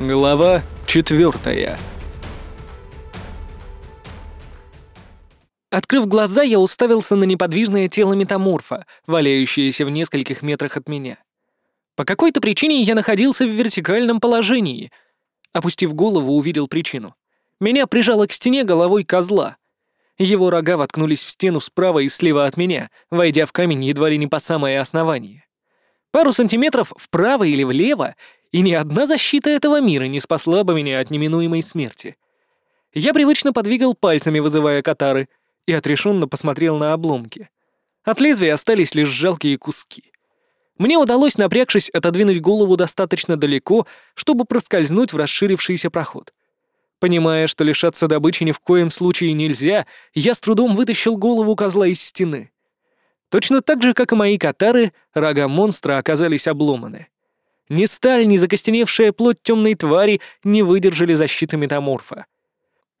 Глава четвертая. Открыв глаза, я уставился на неподвижное тело метаморфа, валяющееся в нескольких метрах от меня. По какой-то причине я находился в вертикальном положении. Опустив голову, увидел причину. Меня прижало к стене головой козла. Его рога воткнулись в стену справа и слева от меня, войдя в камень едва ли не по самое основание. Пару сантиметров вправо или влево, и ни одна защита этого мира не спасла бы меня от неминуемой смерти. Я привычно подвигал пальцами, вызывая катары, и отрешенно посмотрел на обломки. От лезвия остались лишь жалкие куски. Мне удалось, напрягшись, отодвинуть голову достаточно далеко, чтобы проскользнуть в расширившийся проход. Понимая, что лишаться добычи ни в коем случае нельзя, я с трудом вытащил голову козла из стены. Точно так же, как и мои катары, рога монстра оказались обломаны. Ни сталь, ни закостеневшая плоть темной твари не выдержали защиты метаморфа.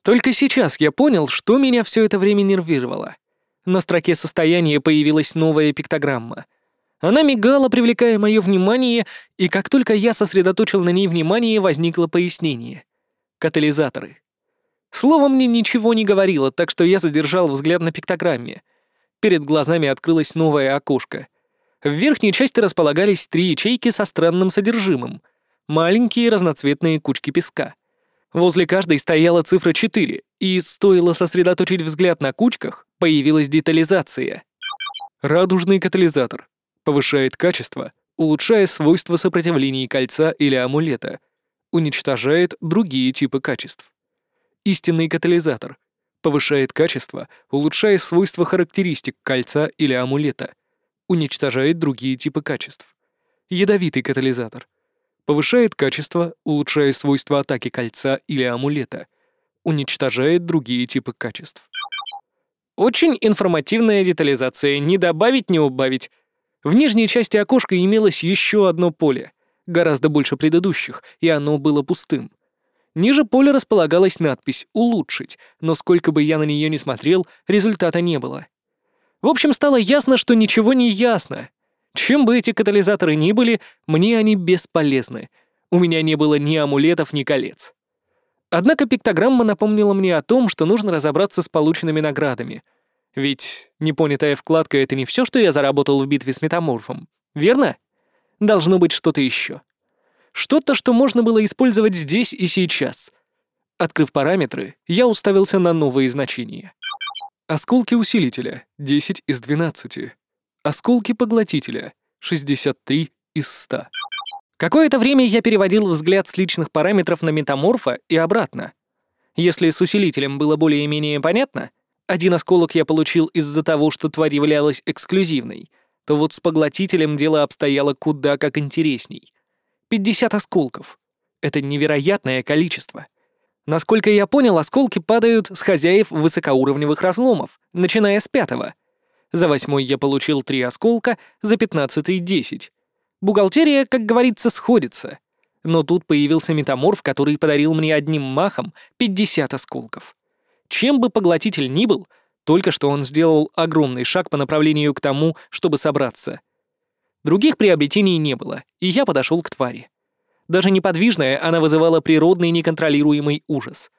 Только сейчас я понял, что меня все это время нервировало. На строке состояния появилась новая пиктограмма. Она мигала, привлекая мое внимание, и как только я сосредоточил на ней внимание, возникло пояснение. Катализаторы. Слово мне ничего не говорило, так что я задержал взгляд на пиктограмме. Перед глазами открылось новое окошко — в верхней части располагались три ячейки со странным содержимым. Маленькие разноцветные кучки песка. Возле каждой стояла цифра 4, и стоило сосредоточить взгляд на кучках, появилась детализация. Радужный катализатор. Повышает качество, улучшая свойства сопротивления кольца или амулета. Уничтожает другие типы качеств. Истинный катализатор. Повышает качество, улучшая свойства характеристик кольца или амулета уничтожает другие типы качеств. Ядовитый катализатор. Повышает качество, улучшая свойства атаки кольца или амулета. Уничтожает другие типы качеств. Очень информативная детализация, не добавить, не убавить. В нижней части окошка имелось еще одно поле, гораздо больше предыдущих, и оно было пустым. Ниже поля располагалась надпись «Улучшить», но сколько бы я на нее ни смотрел, результата не было. В общем, стало ясно, что ничего не ясно. Чем бы эти катализаторы ни были, мне они бесполезны. У меня не было ни амулетов, ни колец. Однако пиктограмма напомнила мне о том, что нужно разобраться с полученными наградами. Ведь непонятая вкладка — это не все, что я заработал в битве с метаморфом, верно? Должно быть что-то еще. Что-то, что можно было использовать здесь и сейчас. Открыв параметры, я уставился на новые значения. Осколки усилителя — 10 из 12. Осколки поглотителя — 63 из 100. Какое-то время я переводил взгляд с личных параметров на метаморфа и обратно. Если с усилителем было более-менее понятно, один осколок я получил из-за того, что тварь являлась эксклюзивной, то вот с поглотителем дело обстояло куда как интересней. 50 осколков. Это невероятное количество — Насколько я понял, осколки падают с хозяев высокоуровневых разломов, начиная с пятого. За восьмой я получил три осколка, за пятнадцатый — десять. Бухгалтерия, как говорится, сходится. Но тут появился метаморф, который подарил мне одним махом 50 осколков. Чем бы поглотитель ни был, только что он сделал огромный шаг по направлению к тому, чтобы собраться. Других приобретений не было, и я подошел к твари. Даже неподвижная, она вызывала природный неконтролируемый ужас.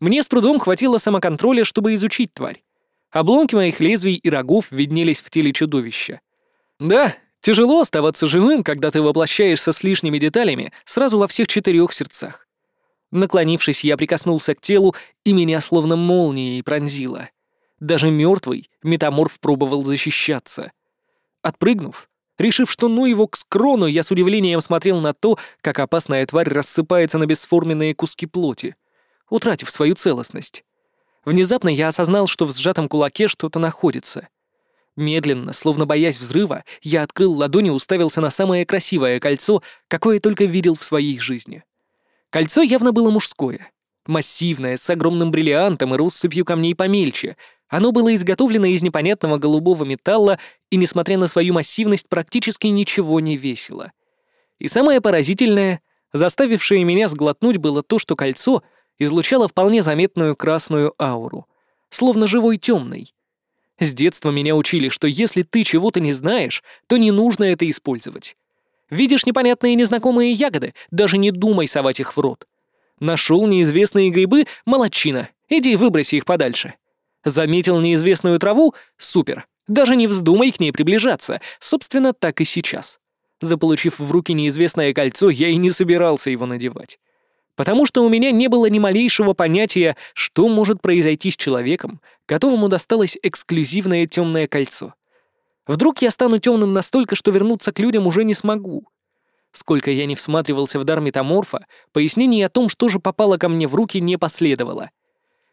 Мне с трудом хватило самоконтроля, чтобы изучить тварь. Обломки моих лезвий и рогов виднелись в теле чудовища. Да, тяжело оставаться живым, когда ты воплощаешься с лишними деталями сразу во всех четырех сердцах. Наклонившись, я прикоснулся к телу, и меня словно молнией пронзило. Даже мертвый метаморф пробовал защищаться. Отпрыгнув, Решив, что ну его к скрону, я с удивлением смотрел на то, как опасная тварь рассыпается на бесформенные куски плоти, утратив свою целостность. Внезапно я осознал, что в сжатом кулаке что-то находится. Медленно, словно боясь взрыва, я открыл ладонь и уставился на самое красивое кольцо, какое только видел в своей жизни. Кольцо явно было мужское. Массивное, с огромным бриллиантом и россыпью камней помельче — оно было изготовлено из непонятного голубого металла и, несмотря на свою массивность, практически ничего не весило. И самое поразительное, заставившее меня сглотнуть, было то, что кольцо излучало вполне заметную красную ауру, словно живой темный. С детства меня учили, что если ты чего-то не знаешь, то не нужно это использовать. Видишь непонятные незнакомые ягоды, даже не думай совать их в рот. Нашел неизвестные грибы — молодчина, иди выброси их подальше. Заметил неизвестную траву — супер, даже не вздумай к ней приближаться, собственно, так и сейчас. Заполучив в руки неизвестное кольцо, я и не собирался его надевать. Потому что у меня не было ни малейшего понятия, что может произойти с человеком, которому досталось эксклюзивное темное кольцо. Вдруг я стану темным настолько, что вернуться к людям уже не смогу. Сколько я не всматривался в дар метаморфа, пояснений о том, что же попало ко мне в руки, не последовало.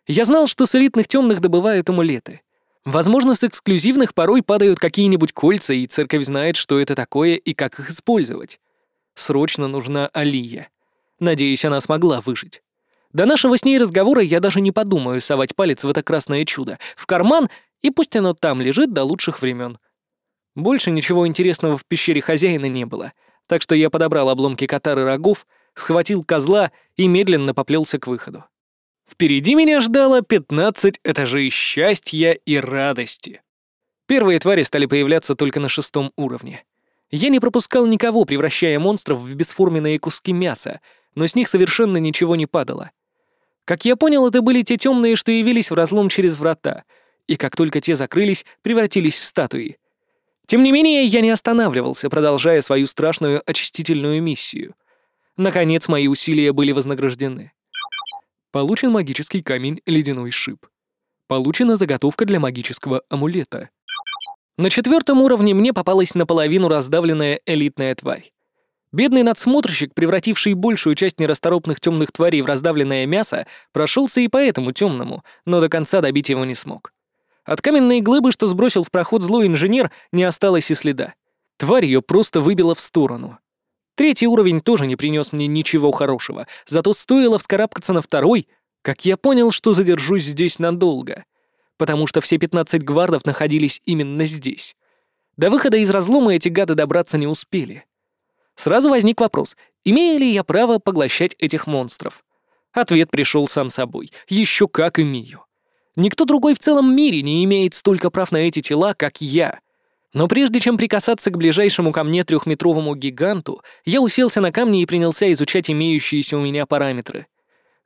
Я знал, что с элитных темных добывают амулеты. Возможно, с эксклюзивных порой падают какие-нибудь кольца, и церковь знает, что это такое и как их использовать. Срочно нужна Алия. Надеюсь, она смогла выжить. До нашего с ней разговора я даже не подумаю совать палец в это красное чудо, в карман, и пусть оно там лежит до лучших времен. Больше ничего интересного в пещере хозяина не было, так что я подобрал обломки катары рогов, схватил козла и медленно поплелся к выходу. Впереди меня ждало 15 этажей счастья и радости. Первые твари стали появляться только на шестом уровне. Я не пропускал никого, превращая монстров в бесформенные куски мяса, но с них совершенно ничего не падало. Как я понял, это были те темные, что явились в разлом через врата, и как только те закрылись, превратились в статуи. Тем не менее, я не останавливался, продолжая свою страшную очистительную миссию. Наконец, мои усилия были вознаграждены. Получен магический камень «Ледяной шип». Получена заготовка для магического амулета. На четвертом уровне мне попалась наполовину раздавленная элитная тварь. Бедный надсмотрщик, превративший большую часть нерасторопных темных тварей в раздавленное мясо, прошелся и по этому темному, но до конца добить его не смог. От каменной глыбы, что сбросил в проход злой инженер, не осталось и следа. Тварь ее просто выбила в сторону. Третий уровень тоже не принес мне ничего хорошего, зато стоило вскарабкаться на второй, как я понял, что задержусь здесь надолго. Потому что все 15 гвардов находились именно здесь. До выхода из разлома эти гады добраться не успели. Сразу возник вопрос, имею ли я право поглощать этих монстров? Ответ пришел сам собой. Еще как имею. Никто другой в целом мире не имеет столько прав на эти тела, как я. Но прежде чем прикасаться к ближайшему ко мне трехметровому гиганту, я уселся на камни и принялся изучать имеющиеся у меня параметры.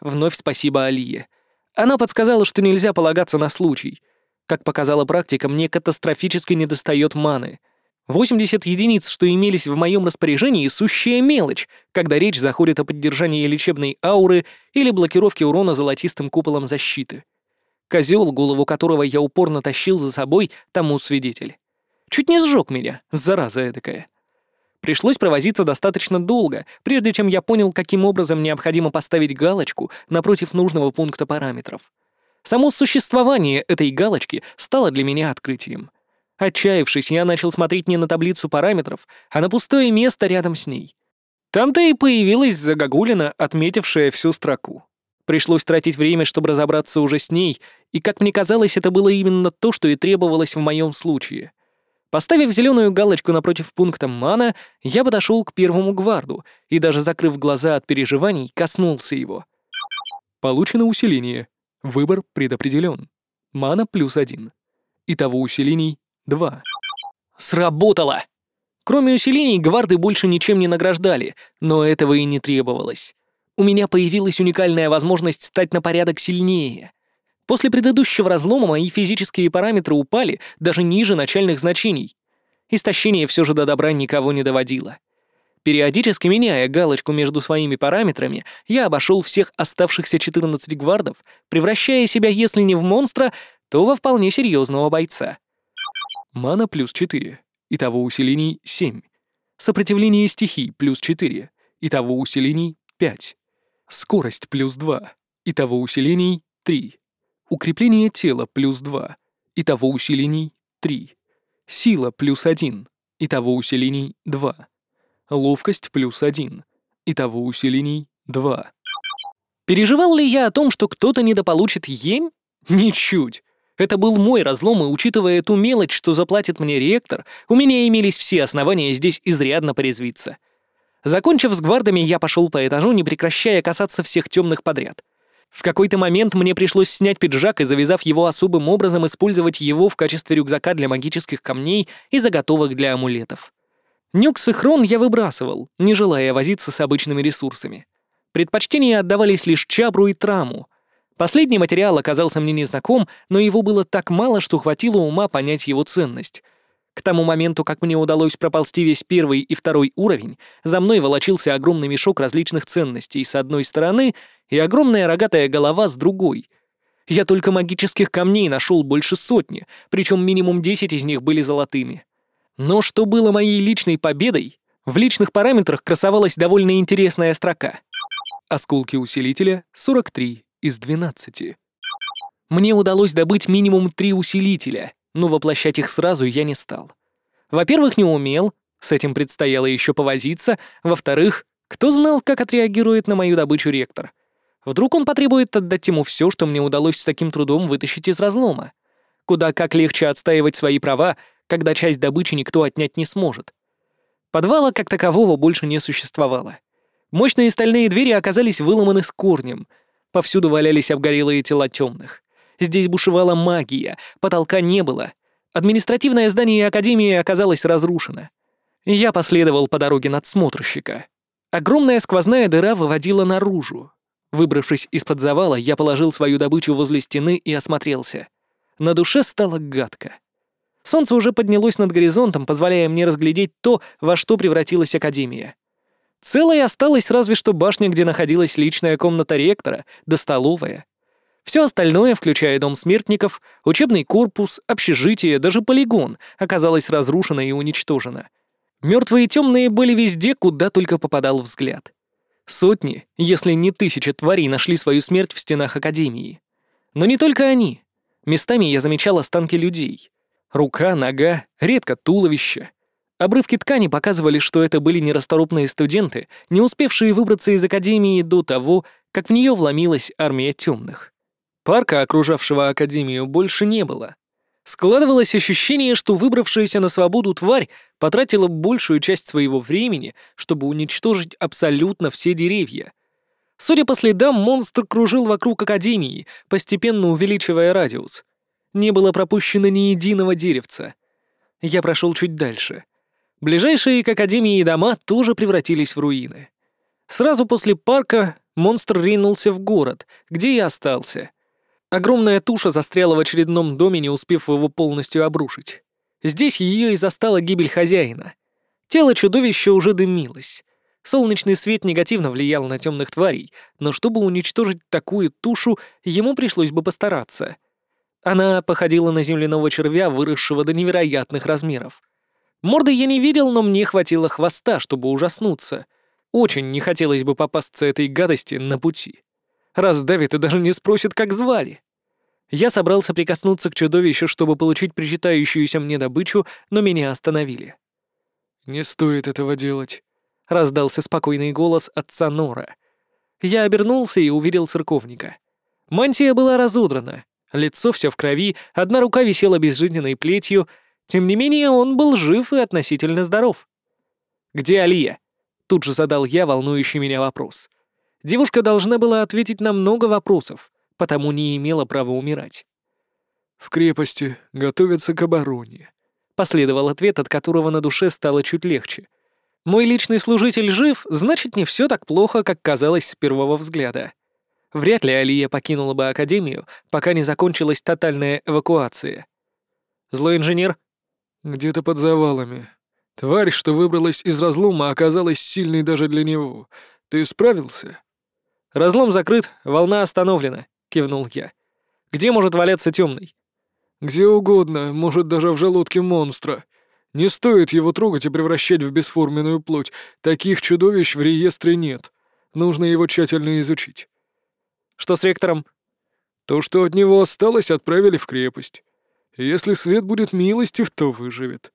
Вновь спасибо Алие. Она подсказала, что нельзя полагаться на случай. Как показала практика, мне катастрофически недостает маны. 80 единиц, что имелись в моем распоряжении, сущая мелочь, когда речь заходит о поддержании лечебной ауры или блокировке урона золотистым куполом защиты. Козел, голову которого я упорно тащил за собой, тому свидетель. Чуть не сжег меня, зараза эдакая. Пришлось провозиться достаточно долго, прежде чем я понял, каким образом необходимо поставить галочку напротив нужного пункта параметров. Само существование этой галочки стало для меня открытием. Отчаявшись, я начал смотреть не на таблицу параметров, а на пустое место рядом с ней. Там-то и появилась загогулина, отметившая всю строку. Пришлось тратить время, чтобы разобраться уже с ней, и, как мне казалось, это было именно то, что и требовалось в моем случае. Поставив зеленую галочку напротив пункта мана, я подошел к первому гварду и, даже закрыв глаза от переживаний, коснулся его. Получено усиление. Выбор предопределен. Мана плюс один. Итого усилений — два. Сработало! Кроме усилений, гварды больше ничем не награждали, но этого и не требовалось у меня появилась уникальная возможность стать на порядок сильнее. После предыдущего разлома мои физические параметры упали даже ниже начальных значений. Истощение все же до добра никого не доводило. Периодически меняя галочку между своими параметрами, я обошел всех оставшихся 14 гвардов, превращая себя, если не в монстра, то во вполне серьезного бойца. Мана плюс 4. Итого усилений 7. Сопротивление стихий плюс 4. Итого усилений 5. Скорость плюс 2. Итого усилений 3. Укрепление тела плюс 2. Итого усилений 3. Сила плюс 1. Итого усилений 2. Ловкость плюс 1. Итого усилений 2. Переживал ли я о том, что кто-то недополучит емь? Ничуть. Это был мой разлом, и учитывая ту мелочь, что заплатит мне ректор, у меня имелись все основания здесь изрядно порезвиться. Закончив с гвардами, я пошел по этажу, не прекращая касаться всех темных подряд. В какой-то момент мне пришлось снять пиджак и, завязав его особым образом, использовать его в качестве рюкзака для магических камней и заготовок для амулетов. Нюкс и хрон я выбрасывал, не желая возиться с обычными ресурсами. Предпочтения отдавались лишь чабру и траму. Последний материал оказался мне незнаком, но его было так мало, что хватило ума понять его ценность. К тому моменту, как мне удалось проползти весь первый и второй уровень, за мной волочился огромный мешок различных ценностей с одной стороны и огромная рогатая голова с другой. Я только магических камней нашел больше сотни, причем минимум 10 из них были золотыми. Но что было моей личной победой, в личных параметрах красовалась довольно интересная строка. Осколки усилителя 43 из 12. Мне удалось добыть минимум три усилителя, но воплощать их сразу я не стал. Во-первых, не умел, с этим предстояло еще повозиться. Во-вторых, кто знал, как отреагирует на мою добычу ректор. Вдруг он потребует отдать ему все, что мне удалось с таким трудом вытащить из разлома. Куда как легче отстаивать свои права, когда часть добычи никто отнять не сможет. Подвала как такового больше не существовало. Мощные стальные двери оказались выломаны с корнем. Повсюду валялись обгорелые тела темных. Здесь бушевала магия, потолка не было. Административное здание Академии оказалось разрушено. Я последовал по дороге надсмотрщика. Огромная сквозная дыра выводила наружу. Выбравшись из-под завала, я положил свою добычу возле стены и осмотрелся. На душе стало гадко. Солнце уже поднялось над горизонтом, позволяя мне разглядеть то, во что превратилась Академия. Целой осталась разве что башня, где находилась личная комната ректора, да столовая. Все остальное, включая дом смертников, учебный корпус, общежитие, даже полигон, оказалось разрушено и уничтожено. Мертвые темные были везде, куда только попадал взгляд. Сотни, если не тысячи тварей нашли свою смерть в стенах Академии. Но не только они. Местами я замечал останки людей. Рука, нога, редко туловище. Обрывки ткани показывали, что это были нерасторопные студенты, не успевшие выбраться из академии до того, как в нее вломилась армия темных. Парка, окружавшего академию, больше не было. Складывалось ощущение, что выбравшаяся на свободу тварь потратила большую часть своего времени, чтобы уничтожить абсолютно все деревья. Судя по следам, монстр кружил вокруг академии, постепенно увеличивая радиус. Не было пропущено ни единого деревца. Я прошел чуть дальше. Ближайшие к Академии дома тоже превратились в руины. Сразу после парка монстр ринулся в город, где и остался. Огромная туша застряла в очередном доме, не успев его полностью обрушить. Здесь ее и застала гибель хозяина. Тело чудовища уже дымилось. Солнечный свет негативно влиял на темных тварей, но чтобы уничтожить такую тушу, ему пришлось бы постараться — она походила на земляного червя, выросшего до невероятных размеров. Морды я не видел, но мне хватило хвоста, чтобы ужаснуться. Очень не хотелось бы попасться этой гадости на пути. Раздавит и даже не спросит, как звали. Я собрался прикоснуться к чудовищу, чтобы получить причитающуюся мне добычу, но меня остановили. «Не стоит этого делать», — раздался спокойный голос отца Нора. Я обернулся и увидел церковника. Мантия была разодрана, Лицо все в крови, одна рука висела безжизненной плетью. Тем не менее, он был жив и относительно здоров. «Где Алия?» Тут же задал я волнующий меня вопрос. Девушка должна была ответить на много вопросов, потому не имела права умирать. «В крепости готовятся к обороне», — последовал ответ, от которого на душе стало чуть легче. «Мой личный служитель жив, значит, не все так плохо, как казалось с первого взгляда». Вряд ли Алия покинула бы Академию, пока не закончилась тотальная эвакуация. Злой инженер? Где-то под завалами. Тварь, что выбралась из разлома, оказалась сильной даже для него. Ты справился? Разлом закрыт, волна остановлена, кивнул я. Где может валяться темный? Где угодно, может даже в желудке монстра. Не стоит его трогать и превращать в бесформенную плоть. Таких чудовищ в реестре нет. Нужно его тщательно изучить. Что с ректором?» «То, что от него осталось, отправили в крепость. Если свет будет милостив, то выживет».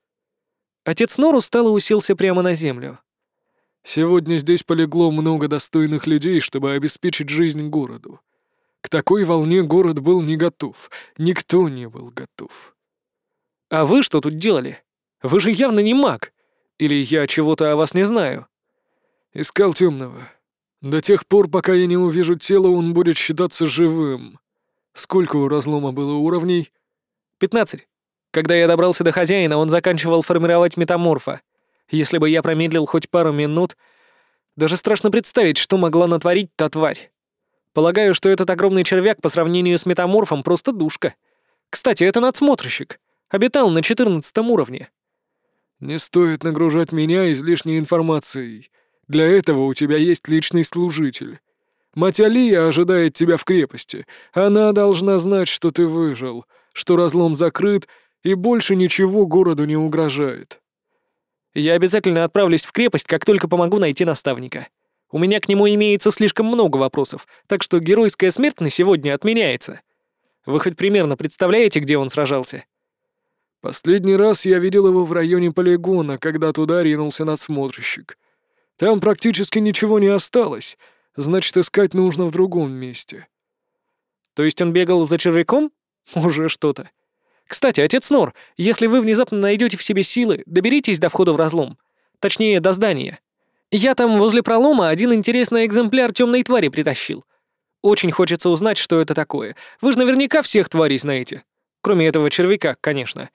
Отец Нору стало уселся прямо на землю. «Сегодня здесь полегло много достойных людей, чтобы обеспечить жизнь городу. К такой волне город был не готов. Никто не был готов». «А вы что тут делали? Вы же явно не маг. Или я чего-то о вас не знаю?» «Искал темного. До тех пор, пока я не увижу тело, он будет считаться живым. Сколько у разлома было уровней? Пятнадцать. Когда я добрался до хозяина, он заканчивал формировать метаморфа. Если бы я промедлил хоть пару минут, даже страшно представить, что могла натворить та тварь. Полагаю, что этот огромный червяк по сравнению с метаморфом просто душка. Кстати, это надсмотрщик. Обитал на четырнадцатом уровне. «Не стоит нагружать меня излишней информацией. Для этого у тебя есть личный служитель. Мать Алия ожидает тебя в крепости. Она должна знать, что ты выжил, что разлом закрыт, и больше ничего городу не угрожает». «Я обязательно отправлюсь в крепость, как только помогу найти наставника. У меня к нему имеется слишком много вопросов, так что геройская смерть на сегодня отменяется. Вы хоть примерно представляете, где он сражался?» Последний раз я видел его в районе полигона, когда туда ринулся надсмотрщик. Там практически ничего не осталось, значит, искать нужно в другом месте. То есть он бегал за червяком? Уже что-то. Кстати, отец Нор, если вы внезапно найдете в себе силы, доберитесь до входа в разлом. Точнее, до здания. Я там возле пролома один интересный экземпляр темной твари притащил. Очень хочется узнать, что это такое. Вы же наверняка всех тварей знаете. Кроме этого червяка, конечно.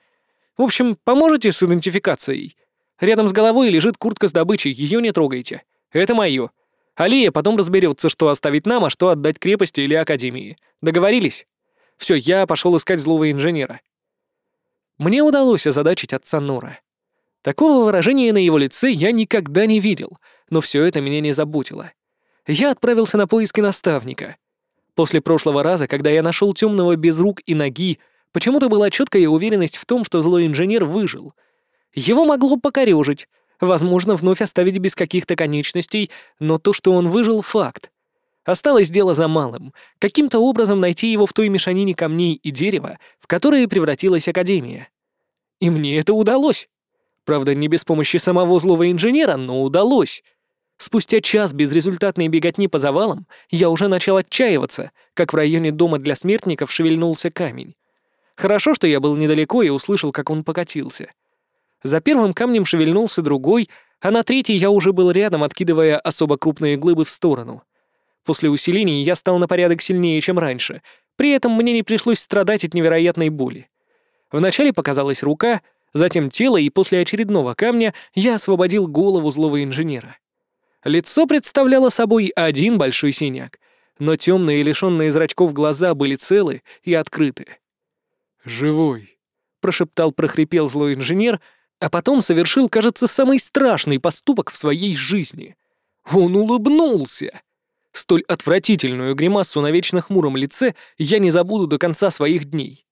В общем, поможете с идентификацией? Рядом с головой лежит куртка с добычей, ее не трогайте. Это мое. Алия потом разберется, что оставить нам, а что отдать крепости или академии. Договорились? Все, я пошел искать злого инженера. Мне удалось озадачить отца Нора. Такого выражения на его лице я никогда не видел, но все это меня не заботило. Я отправился на поиски наставника. После прошлого раза, когда я нашел темного без рук и ноги, Почему-то была четкая уверенность в том, что злой инженер выжил. Его могло покорежить, возможно, вновь оставить без каких-то конечностей, но то, что он выжил — факт. Осталось дело за малым — каким-то образом найти его в той мешанине камней и дерева, в которые превратилась Академия. И мне это удалось. Правда, не без помощи самого злого инженера, но удалось. Спустя час безрезультатной беготни по завалам я уже начал отчаиваться, как в районе дома для смертников шевельнулся камень. Хорошо, что я был недалеко и услышал, как он покатился. За первым камнем шевельнулся другой, а на третий я уже был рядом, откидывая особо крупные глыбы в сторону. После усилений я стал на порядок сильнее, чем раньше. При этом мне не пришлось страдать от невероятной боли. Вначале показалась рука, затем тело, и после очередного камня я освободил голову злого инженера. Лицо представляло собой один большой синяк, но темные, лишенные зрачков глаза были целы и открыты. «Живой», — прошептал, прохрипел злой инженер, а потом совершил, кажется, самый страшный поступок в своей жизни. Он улыбнулся. Столь отвратительную гримасу на вечно хмуром лице я не забуду до конца своих дней.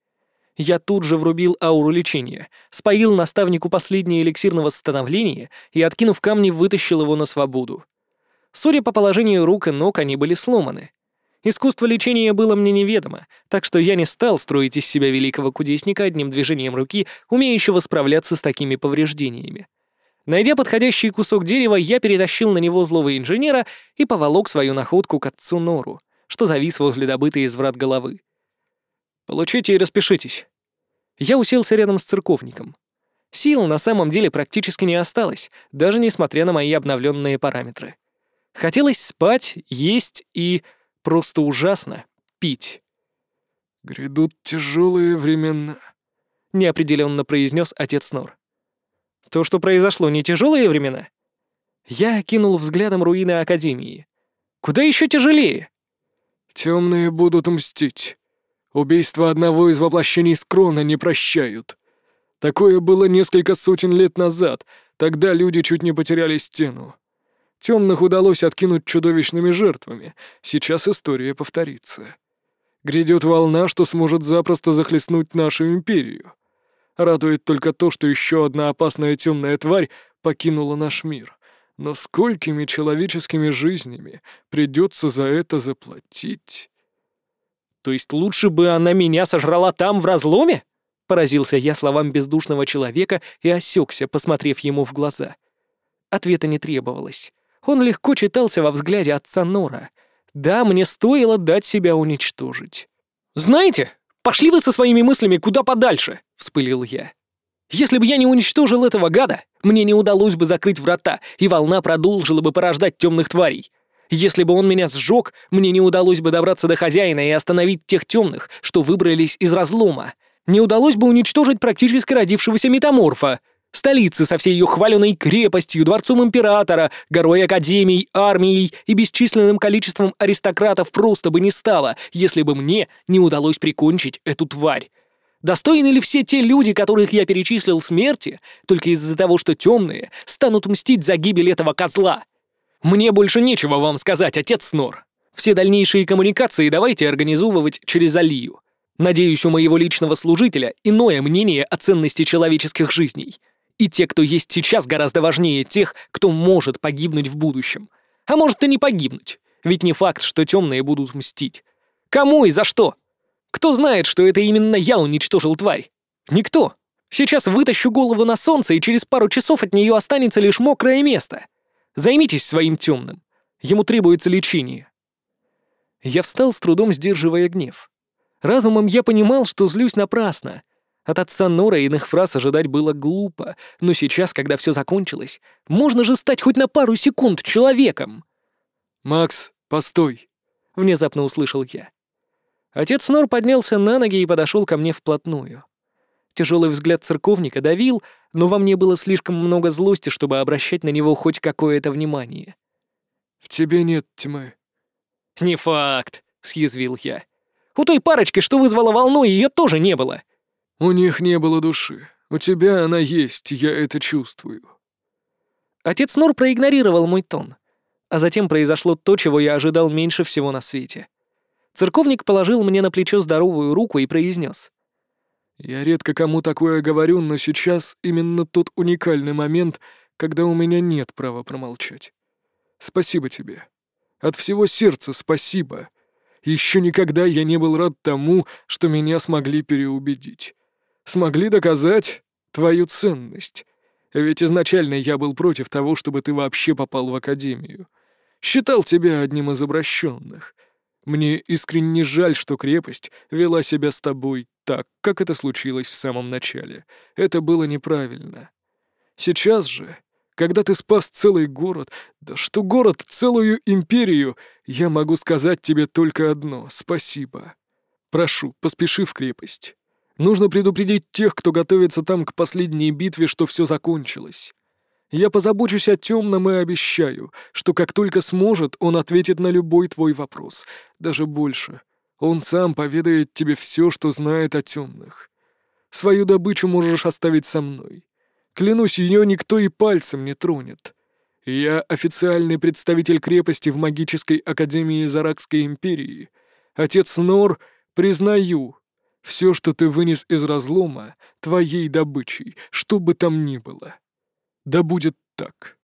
Я тут же врубил ауру лечения, споил наставнику последнее эликсирного восстановления и, откинув камни, вытащил его на свободу. Судя по положению рук и ног, они были сломаны. Искусство лечения было мне неведомо, так что я не стал строить из себя великого кудесника одним движением руки, умеющего справляться с такими повреждениями. Найдя подходящий кусок дерева, я перетащил на него злого инженера и поволок свою находку к отцу Нору, что завис возле добытой из врат головы. «Получите и распишитесь». Я уселся рядом с церковником. Сил на самом деле практически не осталось, даже несмотря на мои обновленные параметры. Хотелось спать, есть и Просто ужасно пить. «Грядут тяжелые времена», — неопределенно произнес отец Нор. «То, что произошло, не тяжелые времена?» Я окинул взглядом руины Академии. «Куда еще тяжелее?» Темные будут мстить. Убийство одного из воплощений Скрона не прощают. Такое было несколько сотен лет назад, тогда люди чуть не потеряли стену. Темных удалось откинуть чудовищными жертвами. Сейчас история повторится. Грядет волна, что сможет запросто захлестнуть нашу империю. Радует только то, что еще одна опасная темная тварь покинула наш мир. Но сколькими человеческими жизнями придется за это заплатить? То есть лучше бы она меня сожрала там, в разломе? Поразился я словам бездушного человека и осекся, посмотрев ему в глаза. Ответа не требовалось. Он легко читался во взгляде отца Нора. Да, мне стоило дать себя уничтожить. «Знаете, пошли вы со своими мыслями куда подальше!» — вспылил я. «Если бы я не уничтожил этого гада, мне не удалось бы закрыть врата, и волна продолжила бы порождать темных тварей. Если бы он меня сжег, мне не удалось бы добраться до хозяина и остановить тех темных, что выбрались из разлома. Не удалось бы уничтожить практически родившегося метаморфа. Столицы со всей ее хваленой крепостью, дворцом императора, горой академий, армией и бесчисленным количеством аристократов просто бы не стало, если бы мне не удалось прикончить эту тварь. Достойны ли все те люди, которых я перечислил смерти, только из-за того, что темные станут мстить за гибель этого козла? Мне больше нечего вам сказать, отец Снор. Все дальнейшие коммуникации давайте организовывать через Алию. Надеюсь, у моего личного служителя иное мнение о ценности человеческих жизней. И те, кто есть сейчас, гораздо важнее тех, кто может погибнуть в будущем. А может и не погибнуть. Ведь не факт, что темные будут мстить. Кому и за что? Кто знает, что это именно я уничтожил тварь? Никто. Сейчас вытащу голову на солнце, и через пару часов от нее останется лишь мокрое место. Займитесь своим темным. Ему требуется лечение. Я встал, с трудом сдерживая гнев. Разумом я понимал, что злюсь напрасно. От отца Нора иных фраз ожидать было глупо, но сейчас, когда все закончилось, можно же стать хоть на пару секунд человеком. «Макс, постой!» — внезапно услышал я. Отец Нор поднялся на ноги и подошел ко мне вплотную. Тяжелый взгляд церковника давил, но во мне было слишком много злости, чтобы обращать на него хоть какое-то внимание. «В тебе нет тьмы». «Не факт», — съязвил я. «У той парочки, что вызвала волну, ее тоже не было». «У них не было души. У тебя она есть, я это чувствую». Отец Нор проигнорировал мой тон. А затем произошло то, чего я ожидал меньше всего на свете. Церковник положил мне на плечо здоровую руку и произнес. «Я редко кому такое говорю, но сейчас именно тот уникальный момент, когда у меня нет права промолчать. Спасибо тебе. От всего сердца спасибо. Еще никогда я не был рад тому, что меня смогли переубедить. Смогли доказать твою ценность. Ведь изначально я был против того, чтобы ты вообще попал в академию. Считал тебя одним из обращенных. Мне искренне жаль, что крепость вела себя с тобой так, как это случилось в самом начале. Это было неправильно. Сейчас же, когда ты спас целый город, да что город, целую империю, я могу сказать тебе только одно — спасибо. Прошу, поспеши в крепость. Нужно предупредить тех, кто готовится там к последней битве, что все закончилось. Я позабочусь о темном и обещаю, что как только сможет, он ответит на любой твой вопрос. Даже больше. Он сам поведает тебе все, что знает о темных. Свою добычу можешь оставить со мной. Клянусь, ее никто и пальцем не тронет. Я официальный представитель крепости в магической академии Заракской империи. Отец Нор, признаю, все, что ты вынес из разлома, твоей добычей, что бы там ни было. Да будет так.